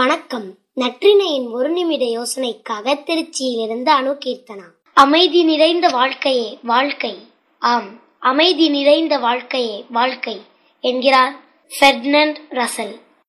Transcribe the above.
வணக்கம். நற்றினையின் ஒரு நிமிட யோசனைக்காக திருச்சியிலிருந்து அணு கீர்த்தனா அமைதி நிறைந்த வாழ்க்கையே வாழ்க்கை. ஆம் அமைதி நிறைந்த வாழ்க்கையே வாழ்க்கை என்கிறார் ஃபெர்னண்ட் ரசல்.